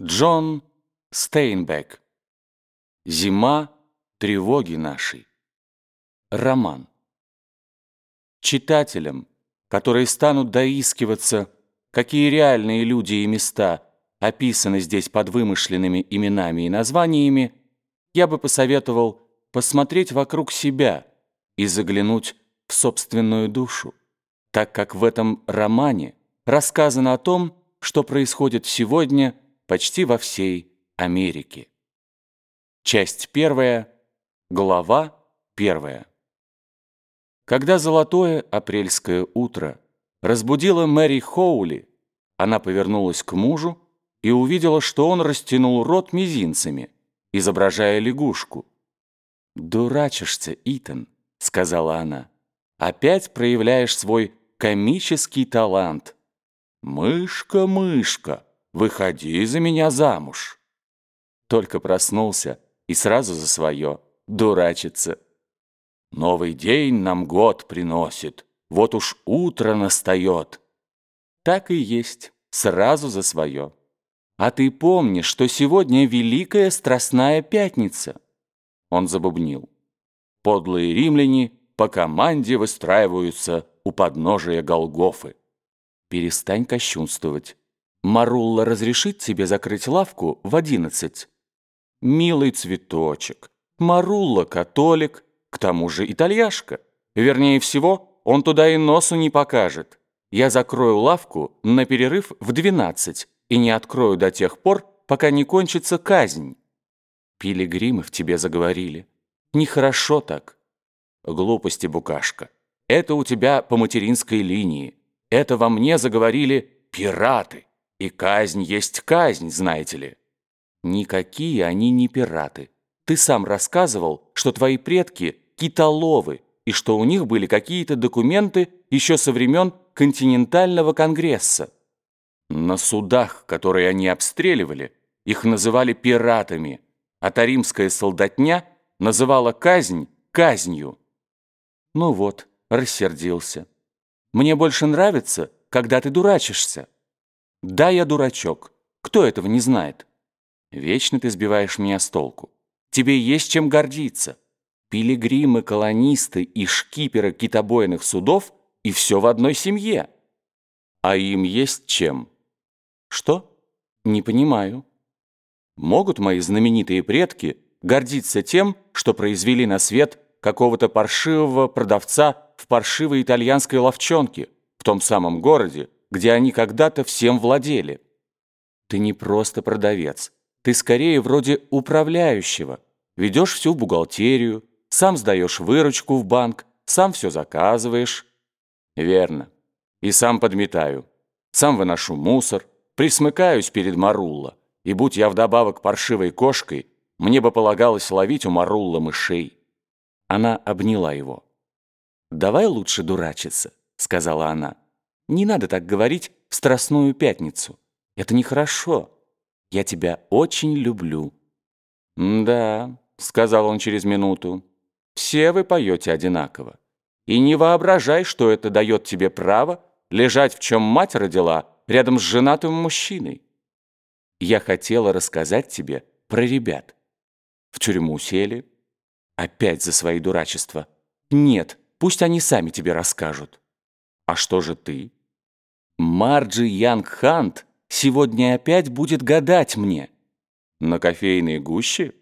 Джон Стейнбек. Зима тревоги нашей. Роман. Читателям, которые станут доискиваться, какие реальные люди и места описаны здесь под вымышленными именами и названиями, я бы посоветовал посмотреть вокруг себя и заглянуть в собственную душу, так как в этом романе рассказано о том, что происходит сегодня – почти во всей Америке. Часть первая, глава первая. Когда золотое апрельское утро разбудило Мэри Хоули, она повернулась к мужу и увидела, что он растянул рот мизинцами, изображая лягушку. «Дурачишься, Итан», — сказала она. «Опять проявляешь свой комический талант». «Мышка, мышка», Выходи за меня замуж. Только проснулся и сразу за свое дурачится. Новый день нам год приносит, вот уж утро настает. Так и есть, сразу за свое. А ты помни, что сегодня Великая Страстная Пятница. Он забубнил. Подлые римляне по команде выстраиваются у подножия Голгофы. Перестань кощунствовать. Марулла разрешит тебе закрыть лавку в одиннадцать. Милый цветочек. Марулла католик, к тому же итальяшка. Вернее всего, он туда и носу не покажет. Я закрою лавку на перерыв в двенадцать и не открою до тех пор, пока не кончится казнь. Пилигримы в тебе заговорили. Нехорошо так. Глупости, букашка. Это у тебя по материнской линии. Это во мне заговорили пираты. И казнь есть казнь, знаете ли. Никакие они не пираты. Ты сам рассказывал, что твои предки – китоловы, и что у них были какие-то документы еще со времен континентального конгресса. На судах, которые они обстреливали, их называли пиратами, а таримская солдатня называла казнь казнью. Ну вот, рассердился. Мне больше нравится, когда ты дурачишься. Да, я дурачок. Кто этого не знает? Вечно ты сбиваешь меня с толку. Тебе есть чем гордиться. Пилигримы, колонисты и шкиперы китобойных судов и все в одной семье. А им есть чем? Что? Не понимаю. Могут мои знаменитые предки гордиться тем, что произвели на свет какого-то паршивого продавца в паршивой итальянской ловчонке в том самом городе, где они когда-то всем владели. Ты не просто продавец. Ты скорее вроде управляющего. Ведешь всю бухгалтерию, сам сдаешь выручку в банк, сам все заказываешь. Верно. И сам подметаю. Сам выношу мусор, присмыкаюсь перед Марулло. И будь я вдобавок паршивой кошкой, мне бы полагалось ловить у Марулла мышей. Она обняла его. «Давай лучше дурачиться», — сказала она. Не надо так говорить в Страстную Пятницу. Это нехорошо. Я тебя очень люблю». «Да», — сказал он через минуту, — «все вы поете одинаково. И не воображай, что это дает тебе право лежать, в чем мать родила, рядом с женатым мужчиной. Я хотела рассказать тебе про ребят. В тюрьму сели. Опять за свои дурачества. Нет, пусть они сами тебе расскажут. А что же ты? Марджи Янг Хант сегодня опять будет гадать мне. На кофейной гуще?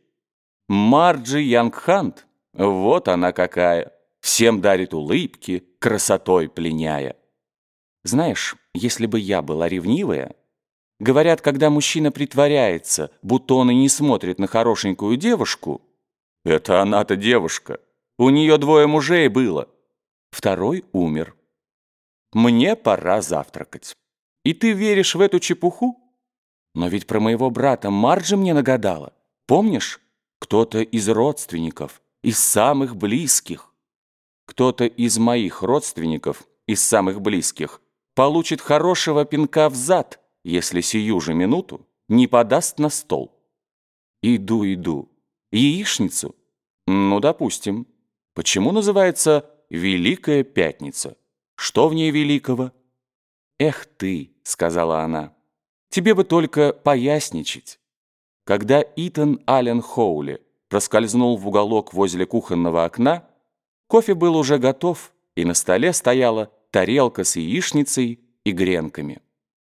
Марджи Янг Хант, вот она какая. Всем дарит улыбки, красотой пленяя. Знаешь, если бы я была ревнивая... Говорят, когда мужчина притворяется, будто он и не смотрит на хорошенькую девушку... Это она-то девушка. У нее двое мужей было. Второй умер. Мне пора завтракать. И ты веришь в эту чепуху? Но ведь про моего брата Марджи мне нагадала. Помнишь? Кто-то из родственников, из самых близких. Кто-то из моих родственников, из самых близких, получит хорошего пинка в зад, если сию же минуту не подаст на стол. Иду, иду. Яичницу? Ну, допустим. Почему называется «Великая Пятница»? Что в ней великого?» «Эх ты», — сказала она, Тебе бы только поясничать. Когда Итан Аллен Хоули проскользнул в уголок возле кухонного окна, кофе был уже готов, и на столе стояла тарелка с яичницей и гренками.